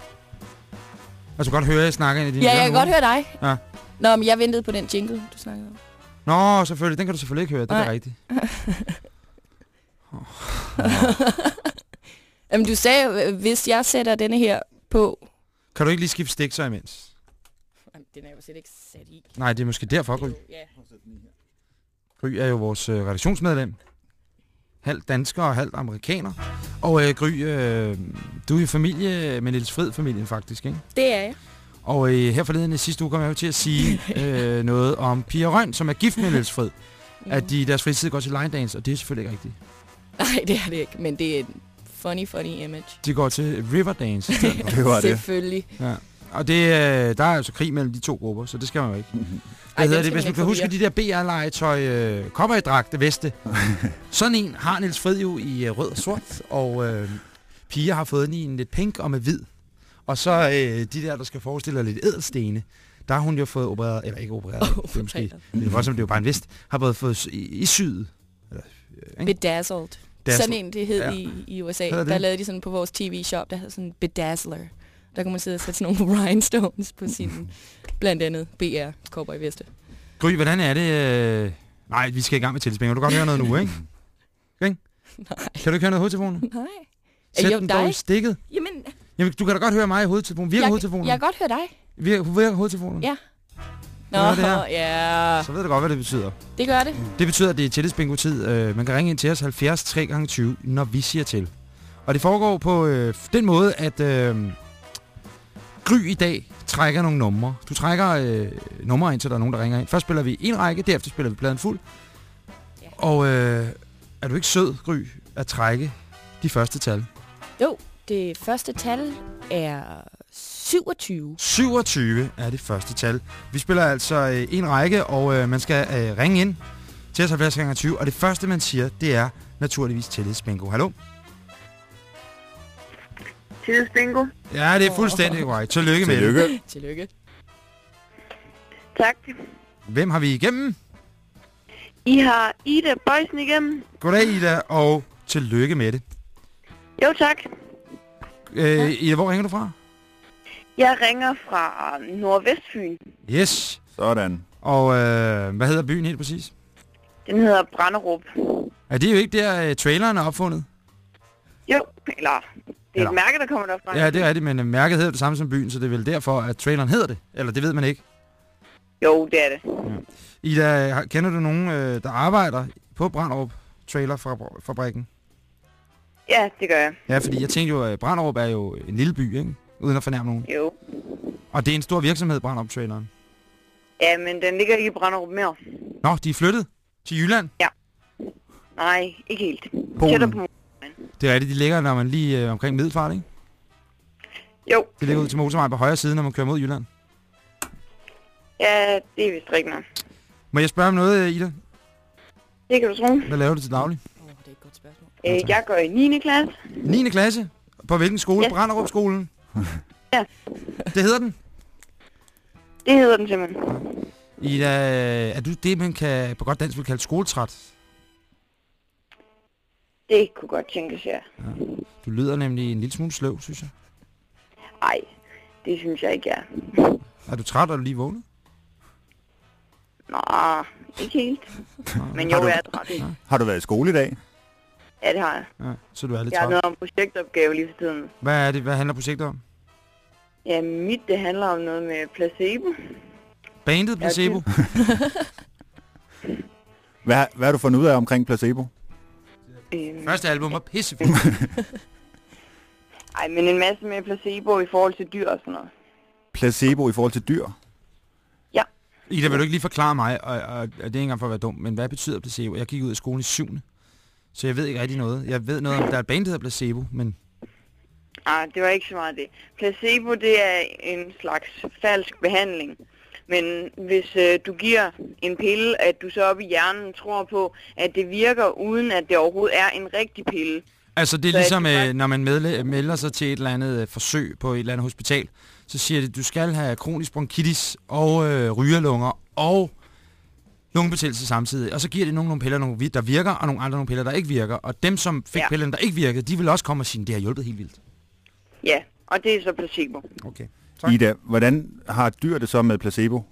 Altså, du kan godt høre, at jeg snakker ind i din
Ja, jeg kan godt høre dig.
Ja.
Nå, men jeg ventede på den jingle, du snakkede om.
Nå, selvfølgelig. Den kan du selvfølgelig ikke høre. Det er da rigtigt. <laughs>
Jamen, du sagde, hvis jeg sætter denne her på...
Kan du ikke lige skifte stik så imens?
Jamen, den er jo slet ikke sat i.
Nej, det er måske derfor, Gry.
Ja.
Gry er jo vores øh, redaktionsmedlem. Halvt dansker og halvt amerikaner. Og øh, Gry, øh, du er i familie med Niels Frid-familien faktisk, ikke?
Det er jeg.
Og øh, her forleden i sidste uge kom jeg jo til at sige <laughs> øh, noget om Pia Røn, som er gift med Niels Frid. At de i deres fritid går til line dance, og det er selvfølgelig ikke rigtigt.
Nej, det er det ikke, men det er en funny, funny image.
De går til Riverdance. i stedet for.
Det var det.
Selvfølgelig.
ja. Og det, øh, der er altså krig mellem de to grupper, så det skal man jo ikke.
Ej,
Hvad hedder det? Hvis
man
kan huske de der BR-legetøj, øh, kopperdragte veste. <laughs> Sådan en har Niels Fred jo i øh, rød og sort, og øh, Pia har fået den i en lidt pink og med hvid. Og så øh, de der, der skal forestille lidt ædelstene, der har hun jo fået opereret, eller ikke opereret,
Åh,
det er måske, det er voldsomt, det jo bare en vest, har både fået i, i syet. Eller, øh?
Bedazzled.
Dazzle.
Sådan en, det hed
Ja.
i, i USA. Der lavede de sådan på vores tv-shop, der hed sådan Bedazzler. Der kunne man sidde og sætte sådan nogle <laughs> rhinestones på sin, blandt andet BR, Cowboy Veste.
Gry, hvordan er det? Øh... Nej, vi skal i gang med tilspænger. Du kan godt høre noget nu, <laughs> ikke?
Nej.
Kan du ikke høre noget i hovedtelefonen?
Nej.
Sæt
jo,
den dog i stikket.
Jamen,
Jamen, du kan da godt høre mig i hovedtelefonen. Virker
jeg,
hovedtelefonen?
jeg kan godt høre dig.
Virker, virker hovedtelefonen?
Ja. Nå,
her?
ja,
Så ved du godt, hvad det betyder.
det gør det.
Det betyder, at det er tillidsbingo-tid. Øh, man kan ringe ind til os 70 3 gange 20 når vi siger til. Og det foregår på øh, den måde, at øh, Gry i dag trækker nogle numre. Du trækker øh, numre ind, så der er nogen, der ringer ind. Først spiller vi en række, derefter spiller vi pladen fuld.
Ja.
Og øh, er du ikke sød, Gry, at trække de første tal?
Jo, det første tal er 27.
27 er det første tal. Vi spiller altså øh, en række, og øh, man skal øh, ringe ind til os 70 gange 20, og det første, man siger, det er naturligvis tillidsbingo. Hallo?
Tidsbingo.
Ja, det er fuldstændig korrekt. Tillykke med det.
Tillykke.
Tillykke.
Tak.
Hvem har vi igennem?
I har Ida Bøjsen igennem.
Goddag, Ida, og tillykke med det.
Jo, tak.
Øh, Ida, hvor ringer du fra?
Jeg ringer fra Nordvestfyn.
Yes.
Sådan.
Og øh, hvad hedder byen helt præcis?
Den hedder Branderup.
Er det jo ikke der, uh, traileren er opfundet?
Jo, eller det er
Eller-
et mærke, der kommer derfra.
Ja, det er det, men uh, mærket hedder det samme som byen, så det er vel derfor, at traileren hedder det. Eller det ved man ikke.
Jo, det er det.
Ida, har- kender du nogen, øh, der arbejder på Brandrup Trailerfabrikken?
Ja, det gør jeg.
Ja, fordi jeg tænkte jo, at Brandrup er jo en lille by, ikke? Uden at fornærme nogen.
Jo.
Og det er en stor virksomhed, Brandrup Traileren.
Ja, men den ligger ikke i Branderup mere.
Nå, de er flyttet til Jylland.
Nej, ikke helt.
Polen.
Tættere på
Det er rigtigt, de ligger, når man lige øh, omkring Middelfart, ikke?
Jo,
Det ligger ud til motorvejen på højre side, når man kører mod Jylland.
ja, det er vist rigtigt nok.
Må jeg spørge om noget, øh, Ida?
Det kan du tro.
Hvad laver du til daglig?
Det er et godt spørgsmål.
Øh, jeg går i 9. klasse.
9. klasse? På hvilken skole?
Ja.
Branderup skolen? <laughs>
Ja.
Det hedder den?
Det hedder den simpelthen.
Ida, er du det, man kan på godt dansk vil kalde skoletræt?
Det kunne godt tænkes, ja.
Du lyder nemlig en lille smule sløv, synes jeg.
Ej, det synes jeg ikke, er.
Er du træt, og du lige vågnet?
Nå, ikke helt. Men jo,
Har du-
jeg er træt.
Har du været i skole i dag?
Ja, det har jeg.
Ja, så du er lidt
Jeg har
træt.
noget om projektopgave lige for tiden.
Hvad er det? Hvad handler projektet om?
Ja, mit det handler om noget med placebo.
Bandet Placebo? <laughs>
Hvad, hvad har du fundet ud af omkring placebo?
Øhm,
Første album var pissefedt. <laughs>
ej, men en masse med placebo i forhold til dyr og sådan noget.
Placebo i forhold til dyr?
Ida, vil du ikke lige forklare mig, og, og, og det er ikke engang for at være dum, men hvad betyder placebo? Jeg gik ud af skolen i syvende, så jeg ved ikke rigtig noget. Jeg ved noget om, der er et band, der hedder Placebo, men
Ah, det var ikke så meget det. Placebo, det er en slags falsk behandling. Men hvis øh, du giver en pille, at du så op i hjernen tror på, at det virker, uden at det overhovedet er en rigtig pille.
altså det er
Så
ligesom,
kan
øh, når man melder sig til et eller andet øh, forsøg på et eller andet hospital, så siger det, du skal have kronisk bronkitis og øh, rygerlunger og lungebetændelse samtidig. Og så giver det nogle, nogle piller, nogle, der virker, og nogle andre nogle piller, der ikke virker. Og dem, som fik ja. Pillerne, der ikke virkede, de vil også komme og sige, det har hjulpet helt vildt.
Ja, og det er så placebo.
Okay. Tak.
Ida, hvordan har dyr det så med placebo?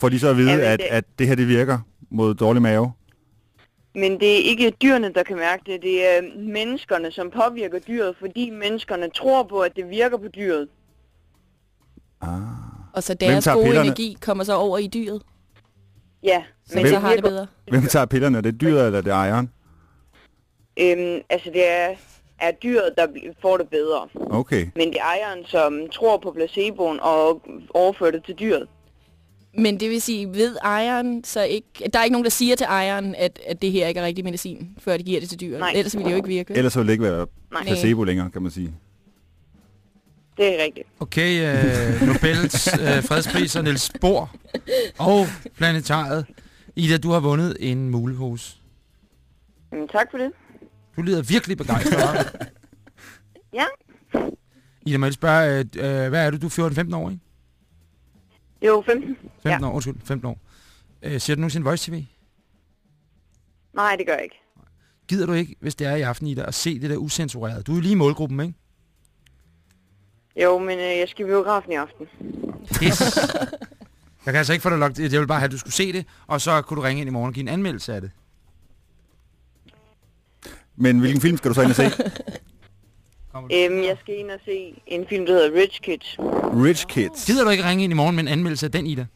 Får de så at vide,
Jamen,
at,
det-
at det her det virker mod dårlig mave?
Men det er ikke dyrene, der kan mærke det. Det er menneskerne, som påvirker dyret, fordi menneskerne tror på, at det virker på dyret.
Ah.
Og så
Hvem
deres gode
pillerne?
energi kommer så over i dyret,
Ja,
så
men
så
det
har det bedre.
Hvem tager pillerne? Er det dyret, eller er det ejeren?
Øhm, altså det er, er dyret, der får det bedre.
Okay.
Men det er ejeren, som tror på placeboen og overfører det til dyret.
Men det vil sige, ved ejeren så ikke... Der er ikke nogen, der siger til ejeren, at, at det her ikke er rigtig medicin, før de giver det til dyret.
Nej.
Ellers ville det jo ikke virke.
Ellers vil det ikke være
Nej,
placebo længere, kan man sige.
det er rigtigt.
Okay, øh, Nobels <laughs> øh, fredspris og Niels Bohr og Planetariet. Ida, du har vundet en mulepose.
Jamen, tak for det.
Du lyder virkelig begejstret. <laughs>
Ja,
Ida, må jeg spørge, øh, øh, hvad er du? Du er 14-15 år, ikke?
jo 15.
15 år, undskyld, 15 år. Øh, ser du nogensinde Voice TV?
Nej, det gør jeg ikke.
Gider du ikke, hvis det er i aften, Ida, at se det der usensureret? Du er lige i målgruppen, ikke?
Jo, men øh, jeg skal i biografen i aften.
Yes. <laughs> Jeg kan altså ikke få dig lukket. Jeg vil bare have, at du skulle se det, og så kunne du ringe ind i morgen og give en anmeldelse af det.
Men hvilken film skal du så ind og se?
Øhm, jeg skal ind og se en film, der hedder Rich Kids.
Rich Kids.
Gider du ikke ringe ind i morgen med en anmeldelse af den, Ida?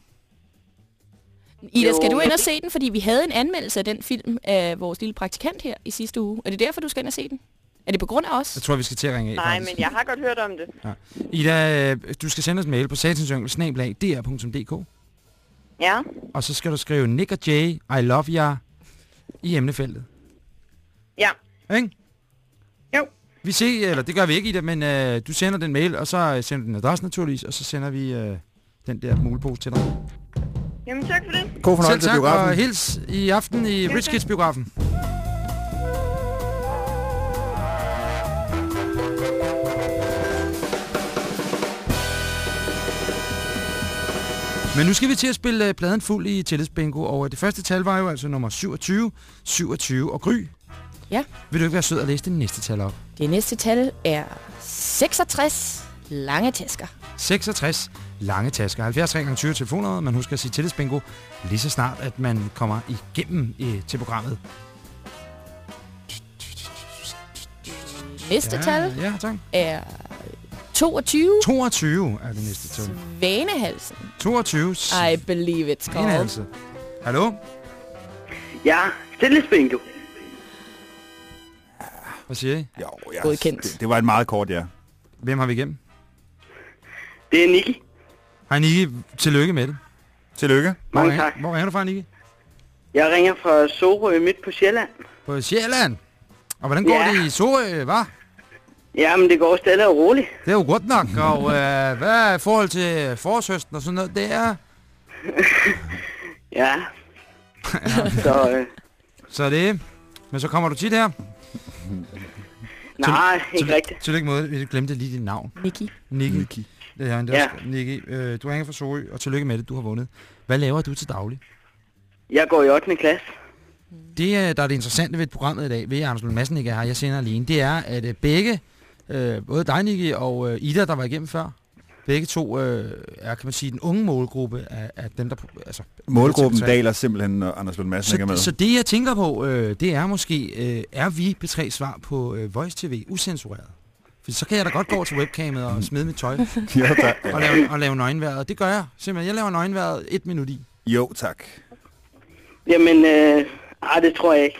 Ida, skal du ind og se den? Fordi vi havde en anmeldelse af den film af vores lille praktikant her i sidste uge. Er det derfor, du skal ind og se den? Er det på grund af os?
Jeg tror, vi skal til at ringe af.
Nej,
faktisk.
men jeg har godt hørt om det.
Ida, øh, du skal sende os en mail på satansyngel.dr.dk
Ja,
Og så skal du skrive Nick og Jay, I love ya i emnefeltet.
ja.
Ikke?
Jo.
Vi ser, eller det gør vi ikke, Ida, men øh, du sender den mail, og så øh, sender du den adresse naturligvis, og så sender vi øh, den der mulepose til dig.
Jamen, tak for det.
God
Selv
fornøjelse i
tak, og
biografen.
hils i aften i Rich
tak.
Kids biografen. Men nu skal vi til at spille øh, pladen fuld i tillidsbingo, og øh, det første tal var jo altså nummer 27, 27 og Gry.
Ja.
Vil du ikke være sød og læse det næste tal op?
Det næste tal er 66 lange tasker.
66 lange tasker. 70 gange 20 telefoner. Man husker at sige tillidsbingo lige så snart, at man kommer igennem øh, til programmet.
Næste
Ja,
tal
Ja, tak.
er 22.
22 er det næste tal.
Vanehalsen.
22.
I believe it's called.
Svanehalse. Hallo?
Ja, stillespring du.
Hvad siger I?
Jo, ja.
Godkendt.
Det, det var et meget kort, ja.
Hvem har vi igennem?
Det er Nicky.
Hej Niki, tillykke med det.
Tillykke.
Hvor
Mange
ringer-
tak.
Hvor ringer du fra, Niki?
Jeg ringer fra Sorø midt på Sjælland.
På Sjælland. Og hvordan går
Ja.
det i Sorø, hva'?
Jamen, det går stille og roligt.
Det er jo godt nok. Og øh, hvad er i forhold til forårshøsten og sådan noget? Det er... <laughs> <laughs>
Ja. Så, øh,
Så det Men så kommer du tit her. <laughs>
nej, ikke
Tilly-
rigtigt.
Tillykke med. Vi glemte lige dit navn.
Niki.
Niki.
Niki.
Det er det
Ja.
ja. Niki. Øh, du ringer fra Sorø, og tillykke med det. Du har vundet. Hvad laver du til daglig?
Jeg går i 8. klasse.
Det, øh, der er det interessante ved programmet i dag, ved at Anders Lund Madsen ikke er her, jeg sender alene, det er, at øh, begge, øh, både dig, Niki, og øh, Ida, der var igennem før, begge to øh, er, kan man sige, den unge målgruppe af, af dem, der... Altså,
Målgruppen
P3.
daler simpelthen, når Anders Lund Madsen ikke er med.
Så, så det, jeg tænker på, øh, det er måske, øh, er vi P3 svar på øh, Voice TV usensureret? For så kan jeg da godt gå til webcamet og smide mit tøj <laughs>
jo, tak.
og lave, og lave nøgenværet. Det gør jeg simpelthen. Jeg laver nøgenværet et minut i.
jo, tak.
Jamen, øh, ej, det tror jeg ikke.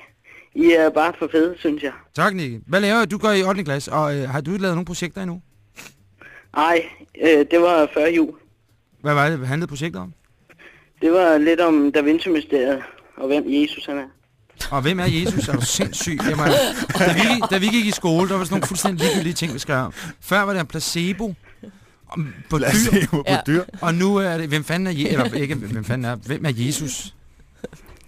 I er bare for fede, synes jeg.
Tak, Nicky. Hvad laver du? Du går i 8. klasse, og øh, har du lavet nogle projekter endnu?
Ej, øh, det var før jul.
Hvad var det, hvad handlede projektet om?
Det var lidt om Da Vinci-mysteriet, og hvem Jesus han er.
Og hvem er Jesus? Er du sindssyg? Jamen, da, vi, gik- da vi gik i skole, der var sådan nogle fuldstændig ligegyldige ting, vi skrev om. Før var det en placebo på dyr,
på
Ja.
dyr.
og nu er det, hvem fanden er, Je- eller ikke, hvem fanden er, hvem er Jesus?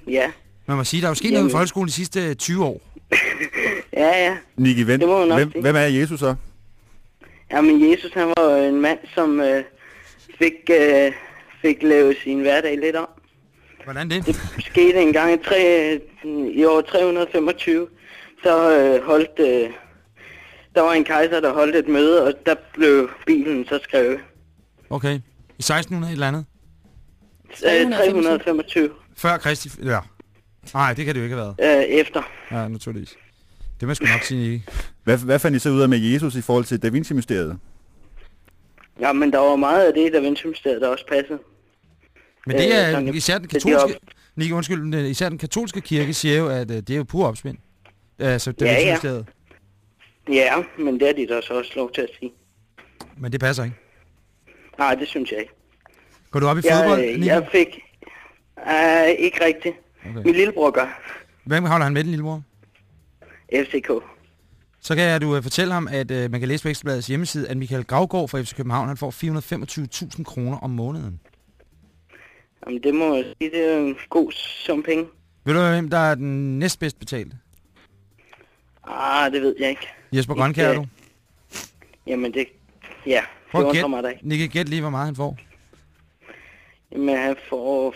Ja,
Man må sige, der er jo sket noget i
Jamen.
folkeskolen de sidste 20 år. <laughs>
ja, ja.
Niki, hvem, hvem, hvem er Jesus så?
Jamen, Jesus han var jo en mand, som øh, fik, øh, fik lavet sin hverdag lidt om.
Hvordan det?
Det skete en gang i, tre, i år 325. Så øh, holdt... Øh, der var en kejser, der holdt et møde, og der blev Bibelen så skrevet.
Okay. I 1600 et eller andet?
Øh, 325
Før Kristi... Ja. Nej, det kan det jo ikke have været.
øh, efter.
Ja, naturligvis. Det må jeg sgu nok sige?
Hvad, hvad fandt I så ud af med Jesus i forhold til Da Vinci-mysteriet?
Ja, men der var meget af det, der Vinci-mysteriet, der også passede.
Men det
Øh,
er
sådan-
især den katolske... Nick, undskyld, den- især den katolske kirke siger jo, at øh, det er jo pur opspind. Altså, det
Ja, ja.
ja.
Ja, men det er de der så også lov til at sige.
Men det passer ikke.
Nej, det synes jeg ikke.
Går du op i
Jeg,
fodbold,
øh,
Nick?
jeg fik... Uh, ikke rigtigt.
Okay.
Min lillebror gør.
Hvem holder han med, den lillebror?
FCK.
Så kan jeg, du øh, fortælle ham, at øh, man kan læse på Ekstrabladets hjemmeside, at Michael Gravgaard fra FC København, han får 425.000 kroner om måneden.
Jamen, det må jeg sige, det er en god sum penge.
Ved du, hvem der er den næstbedst betalte?
Ah, det ved jeg ikke.
Jesper Grønkær, er
øh,
du?
Jamen, det... Ja,
Prøv
det undrer mig da ikke.
Nick, gæt lige, hvor meget han får.
Jamen, han får...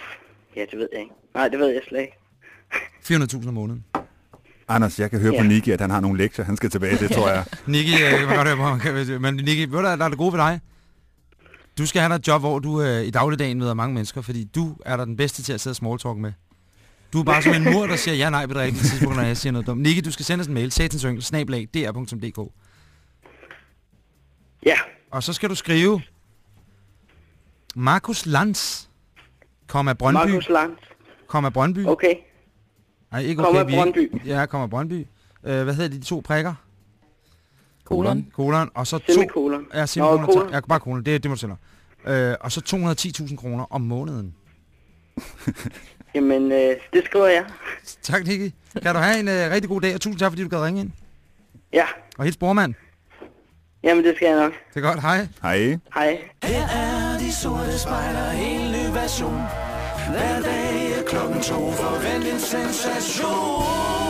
Ja, det ved jeg ikke. Nej, det ved jeg slet ikke.
400.000 om måneden.
Anders, jeg kan høre
Ja.
på Niki, at han har nogle lektier, han skal tilbage til, tror <laughs> jeg.
Nicky, øh, jeg kan godt høre på ham. Kan- Men Nicky, ved du, der er det gode ved dig? Du skal have dig et job, hvor du øh, i dagligdagen møder mange mennesker, fordi du er der den bedste til at sidde og smalltalk med. Du er bare som en mur, der siger ja, nej, ved det rigtige tidspunkt, når jeg siger noget dumt. Nicky, du skal sende os en mail, satansyngel, snablag, dr.dk.
Ja,
Og så skal du skrive Markus Lanz, komma Brøndby,
Markus Lanz.
komma Brøndby.
Okay.
Nej, ikke okay, vi er ikke-
Brøndby.
Ja, komma Brøndby. Øh, hvad hedder de, de to prikker?
Kolon.
Kolon, og så to...
Semikolon.
Ja, semikolon.
Nå, kolon.
Ja, bare kolon. Det, det må du sende. Øh, og så 210.000 kroner om måneden. <laughs>
Jamen, øh, det skriver jeg.
Tak, Nicky. Kan du have en øh, rigtig god dag, og tusind tak, fordi du gad ringe ind.
Ja,
Og hils brormand.
jamen det skal jeg nok.
Det er godt. Hej.
Hej.
Hej.
Her er de sorte spejder, helt ny version. Hver dag klokken to, forvent en sensation.